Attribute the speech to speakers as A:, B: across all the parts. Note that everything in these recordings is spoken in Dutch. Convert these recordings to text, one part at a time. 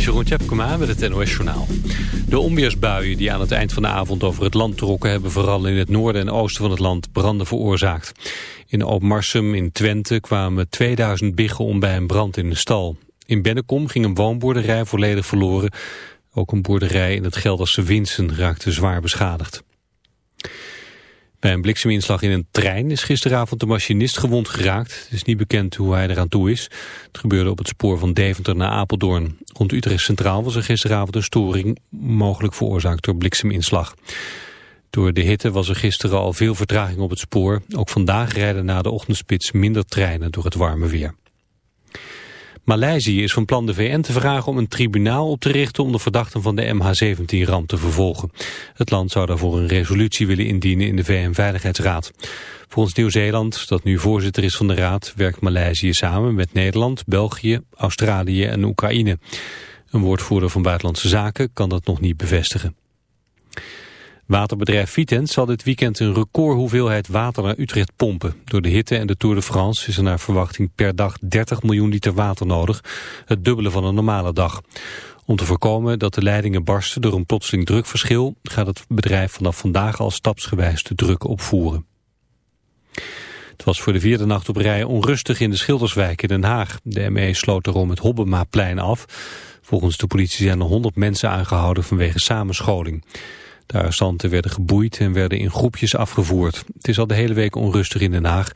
A: is Jeroen met het NOS Journaal. De onweersbuien die aan het eind van de avond over het land trokken... hebben vooral in het noorden en oosten van het land branden veroorzaakt. In Oopmarsum in Twente kwamen 2000 biggen om bij een brand in een stal. In Bennekom ging een woonboerderij volledig verloren. Ook een boerderij in het Gelderse Winsen raakte zwaar beschadigd. Bij een blikseminslag in een trein is gisteravond de machinist gewond geraakt. Het is niet bekend hoe hij eraan toe is. Het gebeurde op het spoor van Deventer naar Apeldoorn. Rond Utrecht Centraal was er gisteravond een storing, mogelijk veroorzaakt door blikseminslag. Door de hitte was er gisteren al veel vertraging op het spoor. Ook vandaag rijden na de ochtendspits minder treinen door het warme weer. Maleisië is van plan de VN te vragen om een tribunaal op te richten om de verdachten van de MH17-ramp te vervolgen. Het land zou daarvoor een resolutie willen indienen in de VN-veiligheidsraad. Volgens Nieuw-Zeeland, dat nu voorzitter is van de raad, werkt Maleisië samen met Nederland, België, Australië en Oekraïne. Een woordvoerder van Buitenlandse Zaken kan dat nog niet bevestigen. Waterbedrijf Vitens zal dit weekend een record hoeveelheid water naar Utrecht pompen. Door de hitte en de Tour de France is er naar verwachting per dag 30 miljoen liter water nodig. Het dubbele van een normale dag. Om te voorkomen dat de leidingen barsten door een plotseling drukverschil... gaat het bedrijf vanaf vandaag al stapsgewijs de druk opvoeren. Het was voor de vierde nacht op rij onrustig in de Schilderswijk in Den Haag. De ME sloot erom het Hobbemaplein af. Volgens de politie zijn er 100 mensen aangehouden vanwege samenscholing. De arrestanten werden geboeid en werden in groepjes afgevoerd. Het is al de hele week onrustig in Den Haag...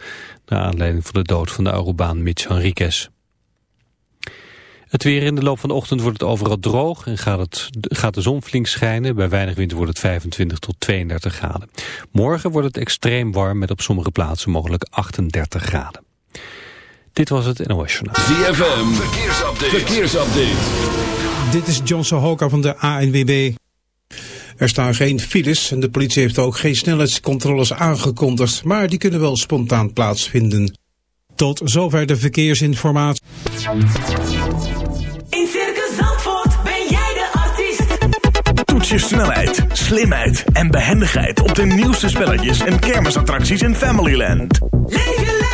A: naar aanleiding van de dood van de Arubaan Mitch Henriquez. Het weer in de loop van de ochtend wordt het overal droog... en gaat, het, gaat de zon flink schijnen. Bij weinig wind wordt het 25 tot 32 graden. Morgen wordt het extreem warm met op sommige plaatsen mogelijk 38 graden. Dit was het NOS Journaal.
B: ZFM, verkeersupdate. verkeersupdate.
C: Dit is John Sohoka van de ANWB. Er staan geen files en de politie heeft ook geen snelheidscontroles aangekondigd, maar die kunnen wel spontaan plaatsvinden. Tot zover de verkeersinformatie.
D: In Circus Zandvoort ben jij de artiest.
E: Toets je snelheid, slimheid en behendigheid op de nieuwste spelletjes en kermisattracties in Familyland.
D: Leef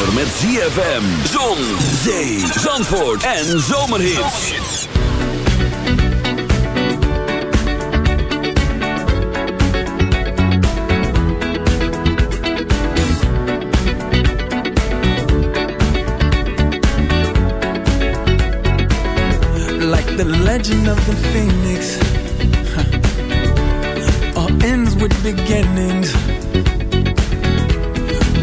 B: Zomer met ZFM, zon, zee, zandvoort en zomerhits.
F: Like the legend of the phoenix huh. All ends with beginnings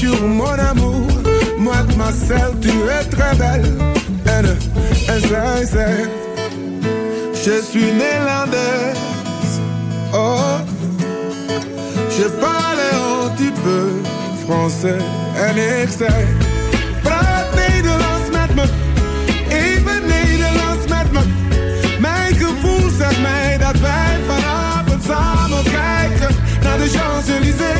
G: sur mon amour. Moi Marcel, ma tu es très belle. Elle est sincère. Je suis néerlandaise. Oh, je parle un petit peu français. N, ik zei: Praat Nederlands met me. Even Nederlands met me. Mijn gevoel zegt mij dat wij vanavond samen kijken naar de Champs-Élysées.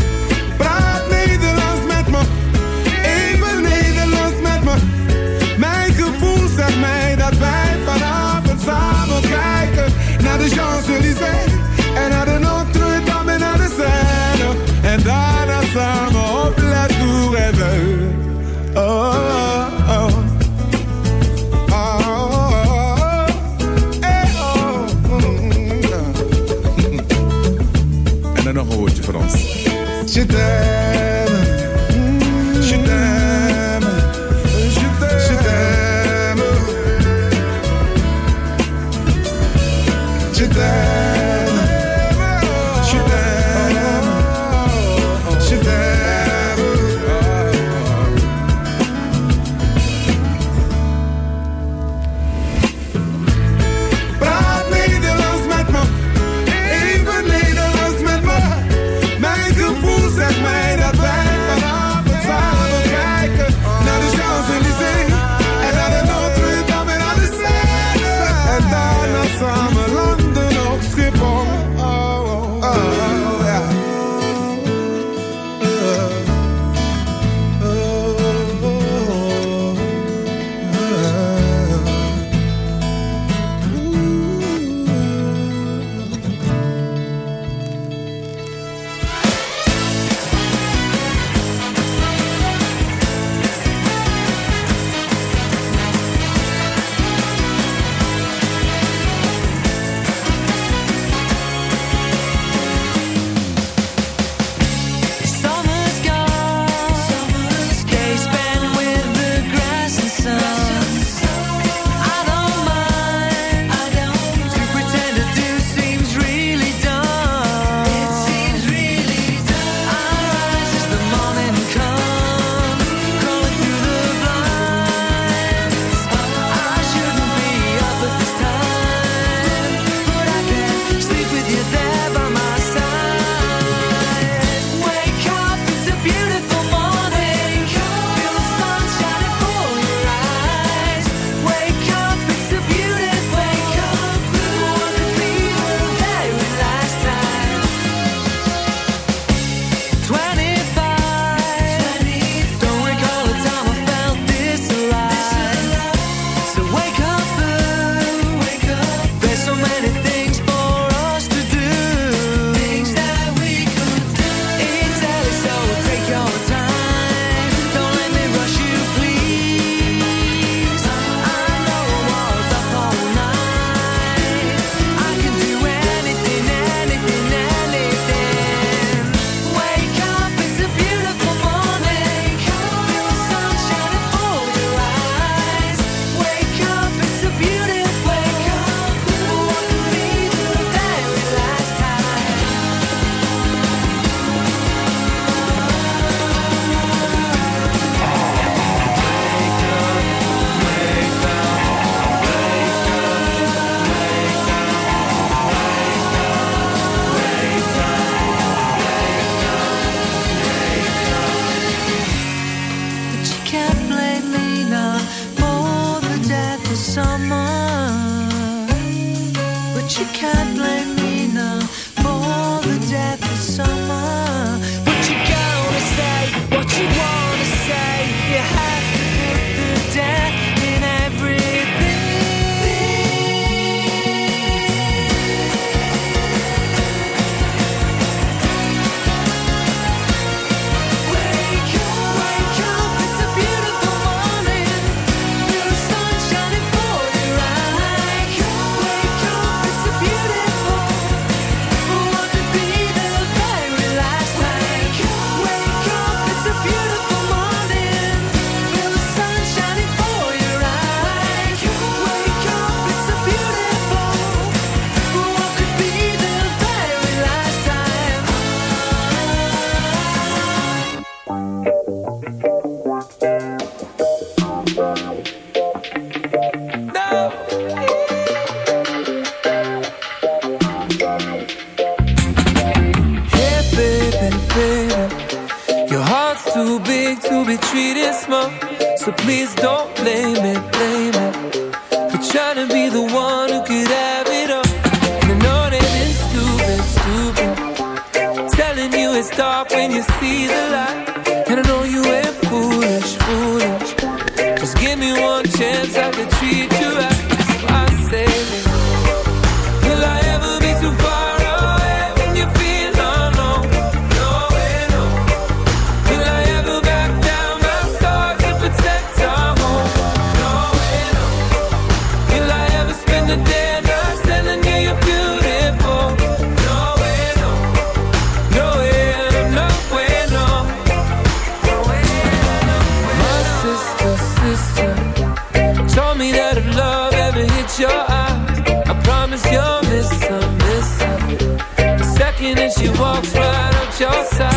H: she walks right up your side,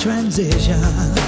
I: transition.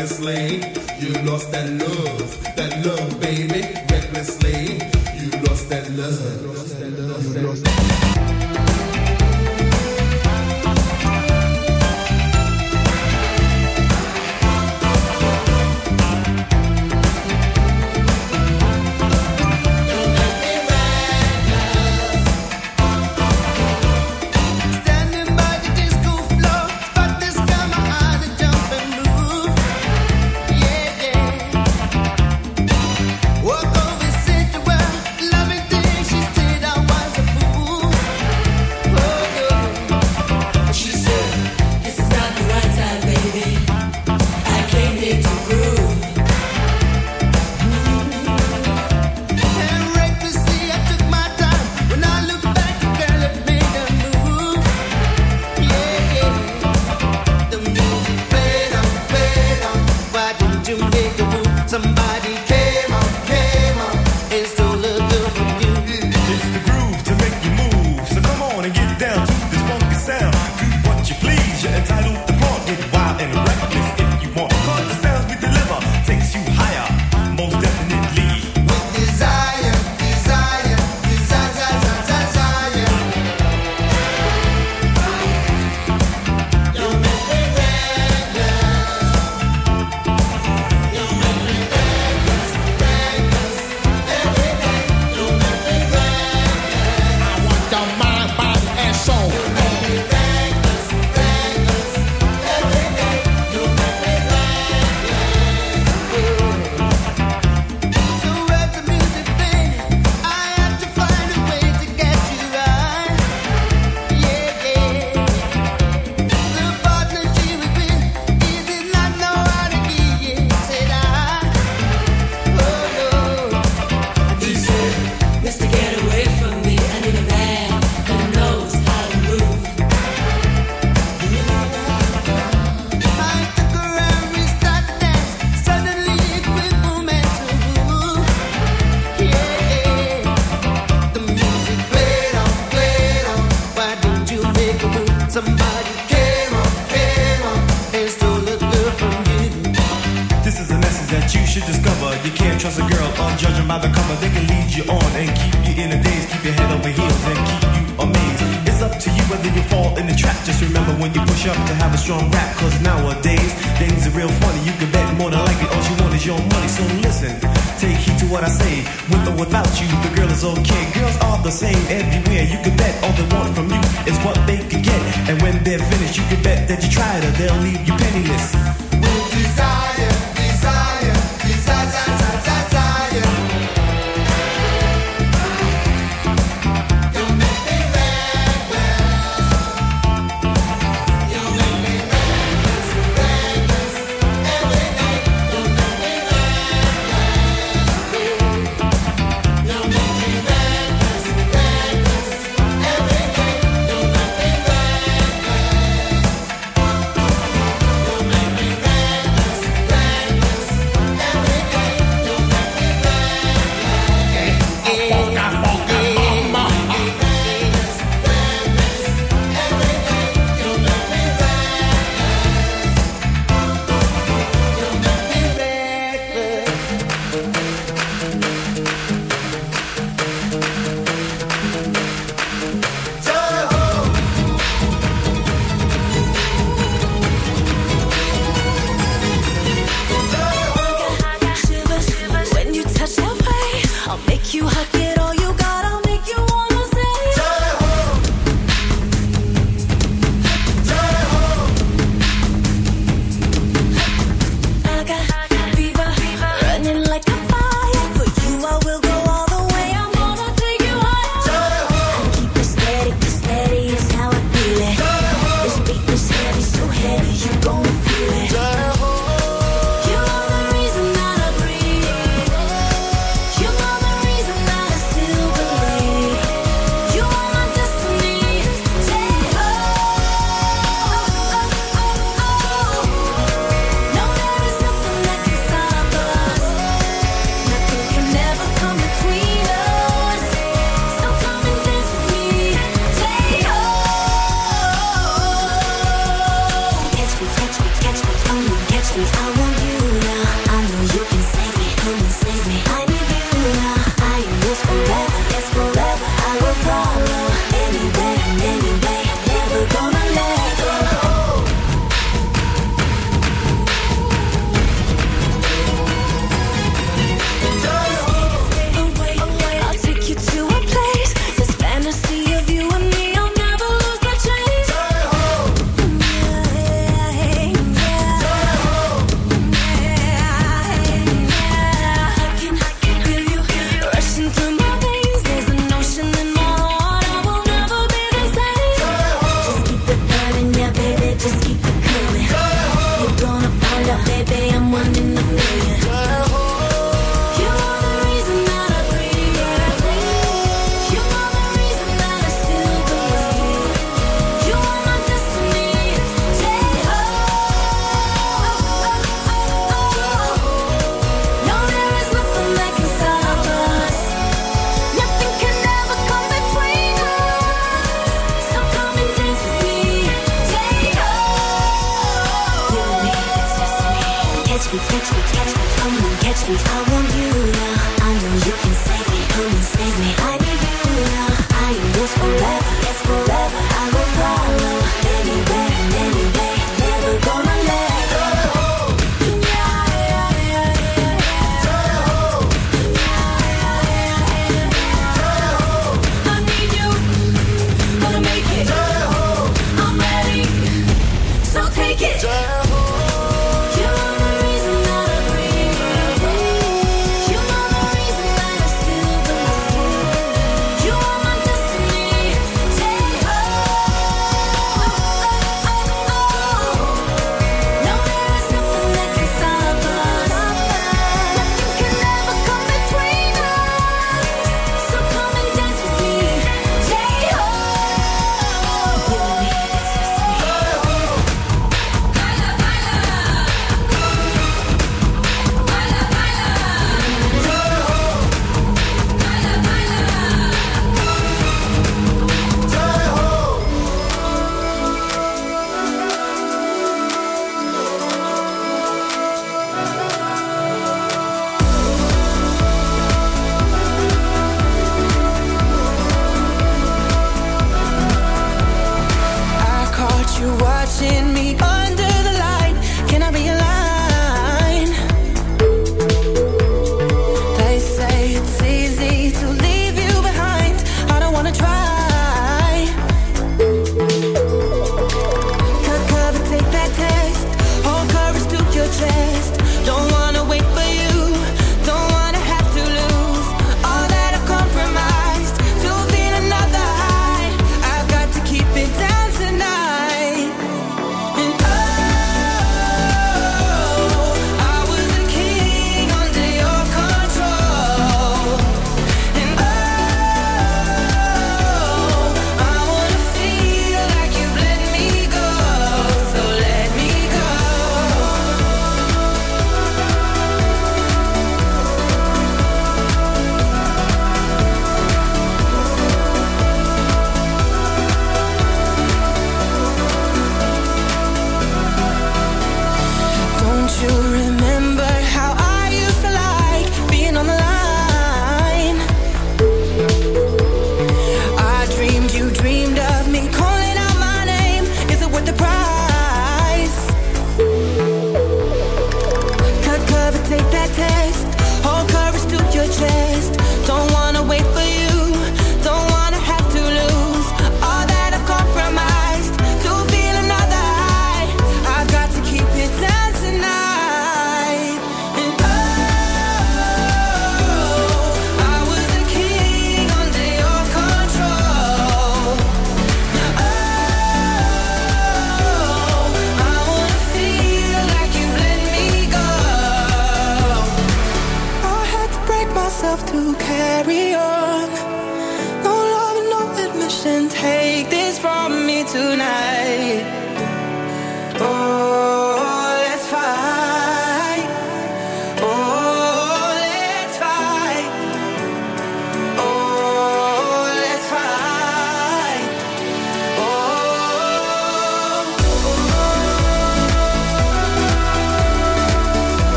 G: Recklessly, you lost that love, that love, baby. Recklessly, you lost that love.